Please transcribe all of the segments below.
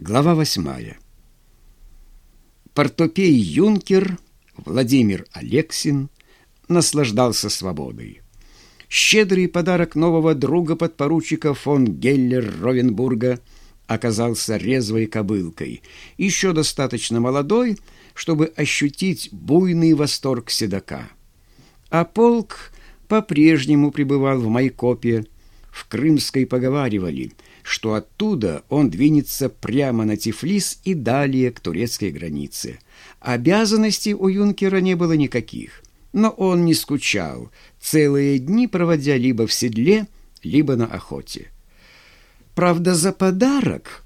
Глава восьмая. Портопей Юнкер Владимир Алексин наслаждался свободой. Щедрый подарок нового друга подпоручика фон Геллер Ровенбурга оказался резвой кобылкой, еще достаточно молодой, чтобы ощутить буйный восторг седока. А полк по-прежнему пребывал в Майкопе, в Крымской поговаривали – что оттуда он двинется прямо на Тифлис и далее к турецкой границе. Обязанностей у юнкера не было никаких, но он не скучал, целые дни проводя либо в седле, либо на охоте. Правда, за подарок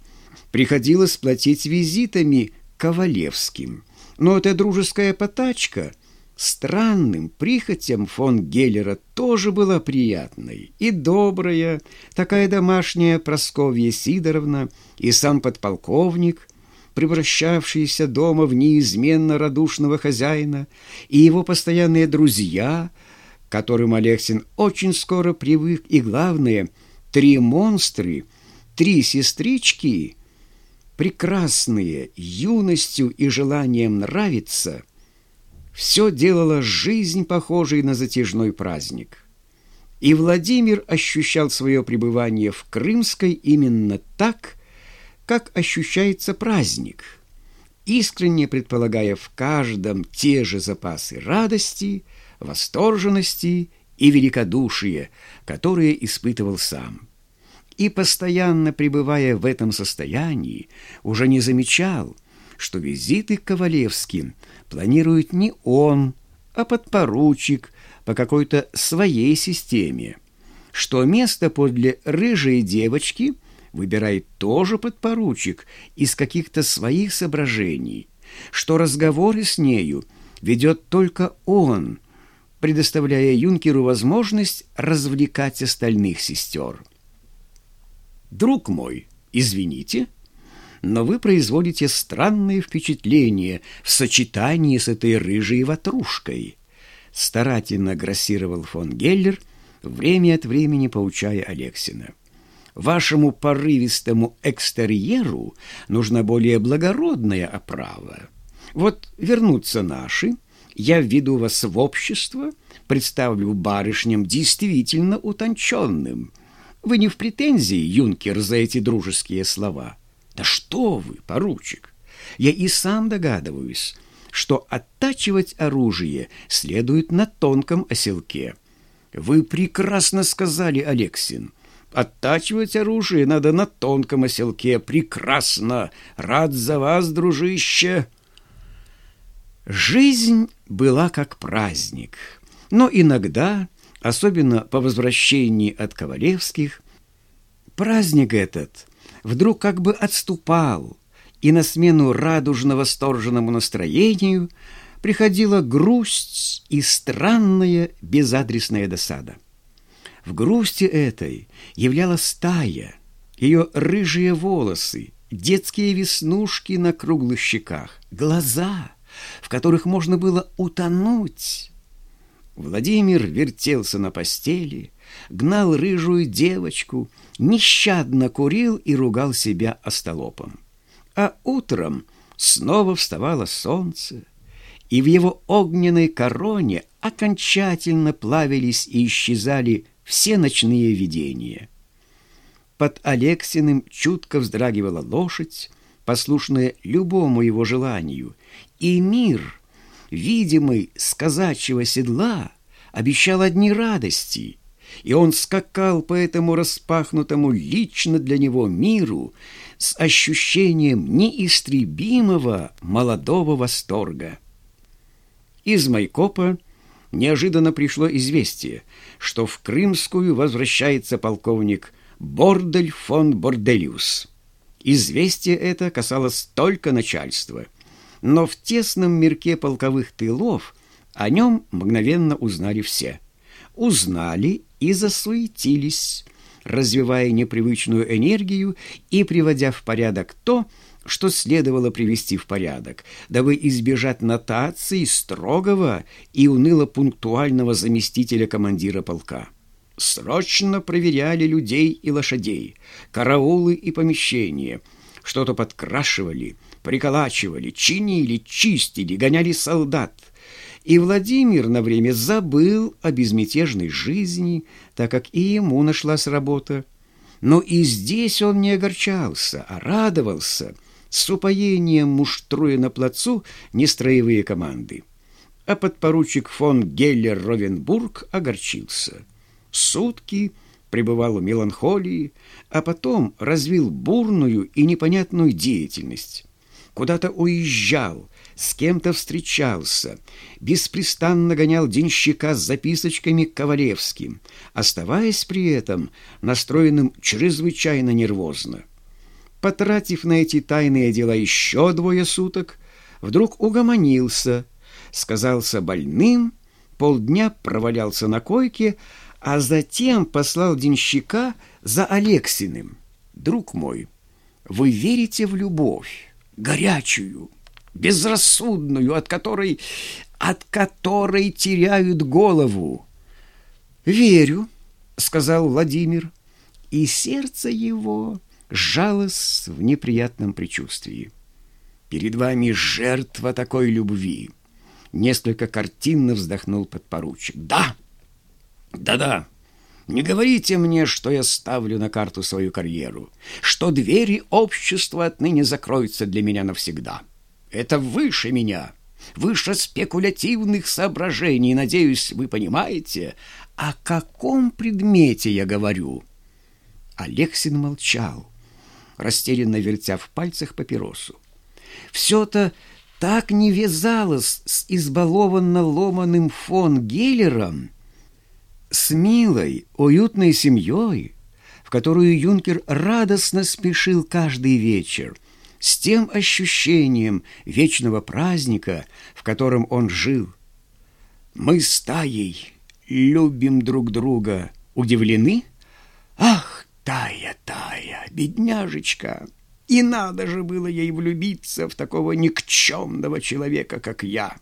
приходилось платить визитами Ковалевским, но эта дружеская потачка — Странным прихотям фон Геллера тоже была приятной. И добрая, такая домашняя Просковья Сидоровна и сам подполковник, превращавшийся дома в неизменно радушного хозяина, и его постоянные друзья, к которым Алексин очень скоро привык, и, главное, три монстры, три сестрички, прекрасные юностью и желанием нравиться — все делало жизнь похожей на затяжной праздник. И Владимир ощущал свое пребывание в Крымской именно так, как ощущается праздник, искренне предполагая в каждом те же запасы радости, восторженности и великодушия, которые испытывал сам. И постоянно пребывая в этом состоянии, уже не замечал, что визиты к Ковалевским планирует не он, а подпоручик по какой-то своей системе, что место подле рыжей девочки выбирает тоже подпоручик из каких-то своих соображений, что разговоры с нею ведет только он, предоставляя юнкеру возможность развлекать остальных сестер. «Друг мой, извините», но вы производите странное впечатление в сочетании с этой рыжей ватрушкой. Старательно грассировал фон Геллер, время от времени поучая Алексина. Вашему порывистому экстерьеру нужна более благородная оправа. Вот вернутся наши, я введу вас в общество, представлю барышням действительно утонченным. Вы не в претензии, юнкер, за эти дружеские слова?» Да что вы, поручик! Я и сам догадываюсь, что оттачивать оружие следует на тонком оселке. Вы прекрасно сказали, Алексин. Оттачивать оружие надо на тонком оселке. Прекрасно! Рад за вас, дружище!» Жизнь была как праздник, но иногда, особенно по возвращении от Ковалевских, праздник этот вдруг как бы отступал, и на смену радужно-восторженному настроению приходила грусть и странная безадресная досада. В грусти этой являлась стая, ее рыжие волосы, детские веснушки на круглых щеках, глаза, в которых можно было утонуть. Владимир вертелся на постели, гнал рыжую девочку, нещадно курил и ругал себя остолопом. А утром снова вставало солнце, и в его огненной короне окончательно плавились и исчезали все ночные видения. Под Алексиным чутко вздрагивала лошадь, послушная любому его желанию, и мир, видимый с казачьего седла, обещал одни радости — и он скакал по этому распахнутому лично для него миру с ощущением неистребимого молодого восторга. Из Майкопа неожиданно пришло известие, что в Крымскую возвращается полковник Бордель фон Борделиус. Известие это касалось только начальства, но в тесном мирке полковых тылов о нем мгновенно узнали все. Узнали и засуетились, развивая непривычную энергию и приводя в порядок то, что следовало привести в порядок, дабы избежать нотации строгого и уныло-пунктуального заместителя командира полка. Срочно проверяли людей и лошадей, караулы и помещения, Что-то подкрашивали, приколачивали, чинили, чистили, гоняли солдат. И Владимир на время забыл о безмятежной жизни, так как и ему нашлась работа. Но и здесь он не огорчался, а радовался, с упоением муштруя на плацу нестроевые команды. А подпоручик фон Геллер Ровенбург огорчился. Сутки пребывал в меланхолии, а потом развил бурную и непонятную деятельность. Куда-то уезжал, с кем-то встречался, беспрестанно гонял денщика с записочками к Ковалевским, оставаясь при этом настроенным чрезвычайно нервозно. Потратив на эти тайные дела еще двое суток, вдруг угомонился, сказался больным, полдня провалялся на койке, а затем послал денщика за Алексиным. «Друг мой, вы верите в любовь, горячую, безрассудную, от которой, от которой теряют голову?» «Верю», — сказал Владимир, и сердце его сжалось в неприятном предчувствии. «Перед вами жертва такой любви». Несколько картинно вздохнул подпоручик. «Да!» Да-да, не говорите мне, что я ставлю на карту свою карьеру, что двери общества отныне закроются для меня навсегда. Это выше меня, выше спекулятивных соображений. Надеюсь, вы понимаете, о каком предмете я говорю. Алексин молчал, растерянно вертя в пальцах папиросу. Все-то так не вязалось с избалованно ломаным фон Геллером, с милой, уютной семьей, в которую юнкер радостно спешил каждый вечер, с тем ощущением вечного праздника, в котором он жил. Мы с Таей любим друг друга, удивлены? Ах, Тая, Тая, бедняжечка! И надо же было ей влюбиться в такого никчемного человека, как я.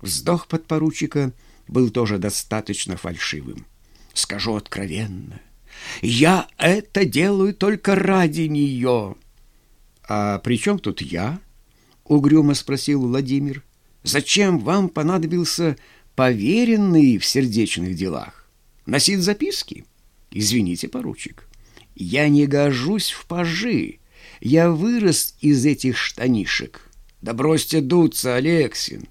Вздох подпоручика — был тоже достаточно фальшивым. Скажу откровенно, я это делаю только ради нее. А при чем тут я? Угрюмо спросил Владимир. Зачем вам понадобился поверенный в сердечных делах? Носить записки? Извините, поручик, я не гожусь в пажи. Я вырос из этих штанишек. Да бросьте дуться, Алексин.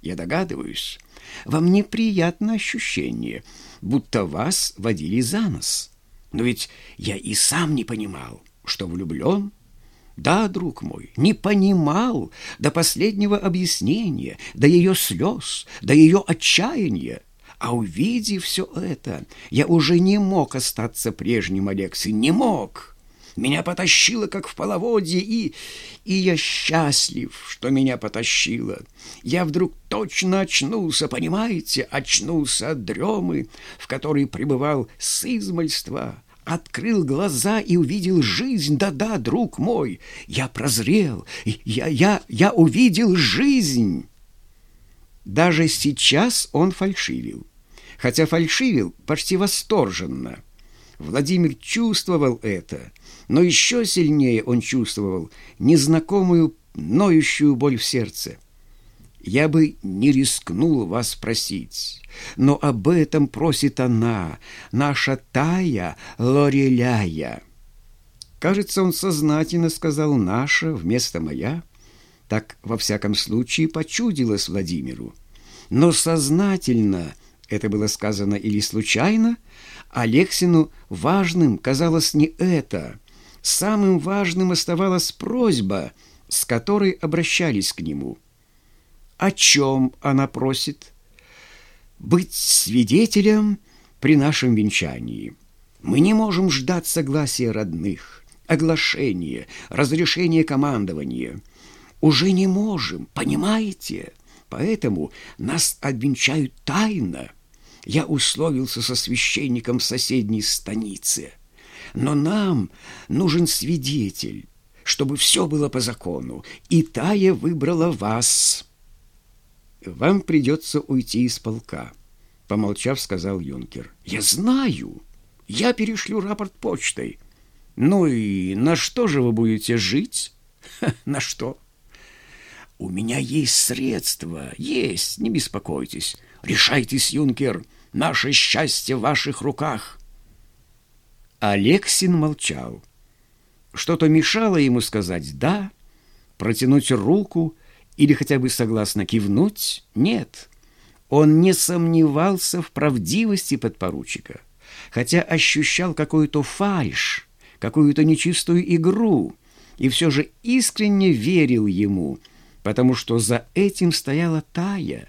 Я догадываюсь, вам неприятно ощущение, будто вас водили за нос. Но ведь я и сам не понимал, что влюблен. Да, друг мой, не понимал до последнего объяснения, до ее слез, до ее отчаяния. А увидев все это, я уже не мог остаться прежним, Алексей, не мог. Меня потащило, как в половодье, и... И я счастлив, что меня потащило. Я вдруг точно очнулся, понимаете? Очнулся от дремы, в которой пребывал с измальства. Открыл глаза и увидел жизнь. Да-да, друг мой, я прозрел. Я, я, я увидел жизнь. Даже сейчас он фальшивил. Хотя фальшивил почти восторженно. Владимир чувствовал это — но еще сильнее он чувствовал незнакомую ноющую боль в сердце. Я бы не рискнул вас просить, но об этом просит она, наша Тая Лореляя. Кажется, он сознательно сказал «наша» вместо «моя». Так, во всяком случае, почудилось Владимиру. Но сознательно это было сказано или случайно, Алексину важным казалось не это, самым важным оставалась просьба, с которой обращались к нему. О чем она просит? Быть свидетелем при нашем венчании. Мы не можем ждать согласия родных, оглашения, разрешения командования. Уже не можем, понимаете? Поэтому нас обвенчают тайно. Я условился со священником в соседней станице. Но нам нужен свидетель, чтобы все было по закону, и Тая выбрала вас. Вам придется уйти из полка, помолчав, сказал юнкер. Я знаю, я перешлю рапорт почтой. Ну и на что же вы будете жить? на что? У меня есть средства, есть, не беспокойтесь. Решайтесь, юнкер, наше счастье в ваших руках. Алексин молчал. Что-то мешало ему сказать «да», протянуть руку или хотя бы согласно кивнуть «нет». Он не сомневался в правдивости подпоручика, хотя ощущал какую-то фальшь, какую-то нечистую игру, и все же искренне верил ему, потому что за этим стояла Тая,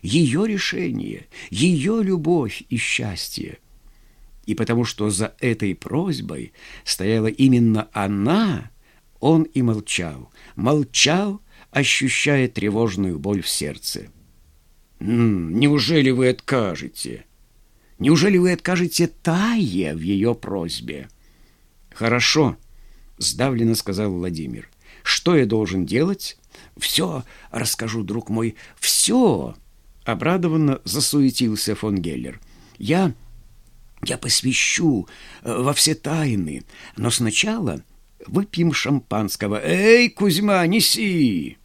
ее решение, ее любовь и счастье. И потому что за этой просьбой стояла именно она, он и молчал, молчал, ощущая тревожную боль в сердце. «Неужели вы откажете? Неужели вы откажете Тае в ее просьбе?» «Хорошо», — сдавленно сказал Владимир. «Что я должен делать?» «Все расскажу, друг мой, все!» Обрадованно засуетился фон Геллер. «Я... я посвящу э, во все тайны, но сначала выпьем шампанского. Эй, Кузьма, неси!»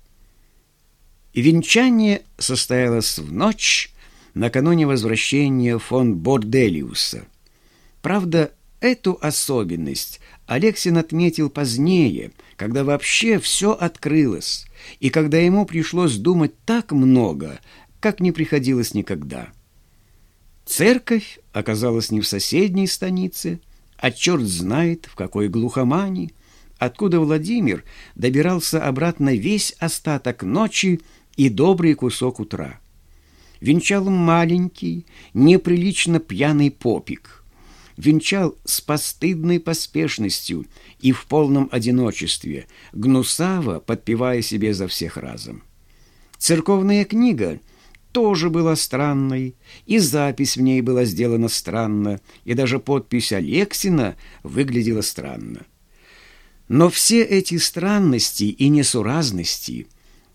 Венчание состоялось в ночь накануне возвращения фон Борделиуса. Правда, эту особенность Алексин отметил позднее, когда вообще все открылось, и когда ему пришлось думать так много, как не приходилось никогда. Церковь оказалась не в соседней станице, а черт знает, в какой глухомани, откуда Владимир добирался обратно весь остаток ночи и добрый кусок утра. Венчал маленький, неприлично пьяный попик — венчал с постыдной поспешностью и в полном одиночестве, гнусаво подпевая себе за всех разом. Церковная книга тоже была странной, и запись в ней была сделана странно, и даже подпись Алексина выглядела странно. Но все эти странности и несуразности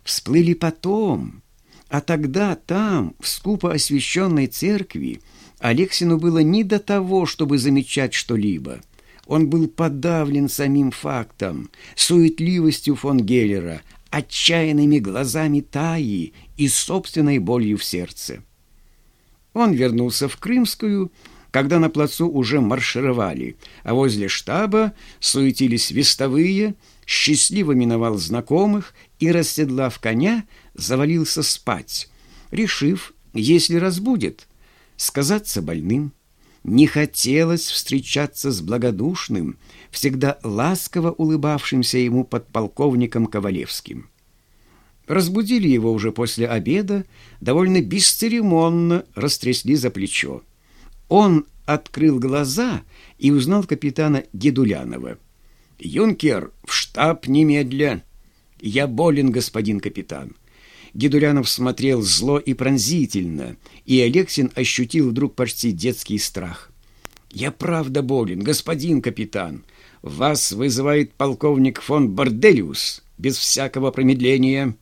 всплыли потом, а тогда там, в скупо освященной церкви, Алексину было не до того, чтобы замечать что-либо. Он был подавлен самим фактом, суетливостью фон Геллера, отчаянными глазами Таи и собственной болью в сердце. Он вернулся в Крымскую, когда на плацу уже маршировали, а возле штаба суетились вестовые, счастливо миновал знакомых и, расседлав коня, завалился спать, решив, если разбудит, сказаться больным. Не хотелось встречаться с благодушным, всегда ласково улыбавшимся ему подполковником Ковалевским. Разбудили его уже после обеда, довольно бесцеремонно растрясли за плечо. Он открыл глаза и узнал капитана Гедулянова. «Юнкер, в штаб немедля!» «Я болен, господин капитан!» Гедулянов смотрел зло и пронзительно, и Алексин ощутил вдруг почти детский страх. «Я правда болен, господин капитан. Вас вызывает полковник фон Борделиус без всякого промедления».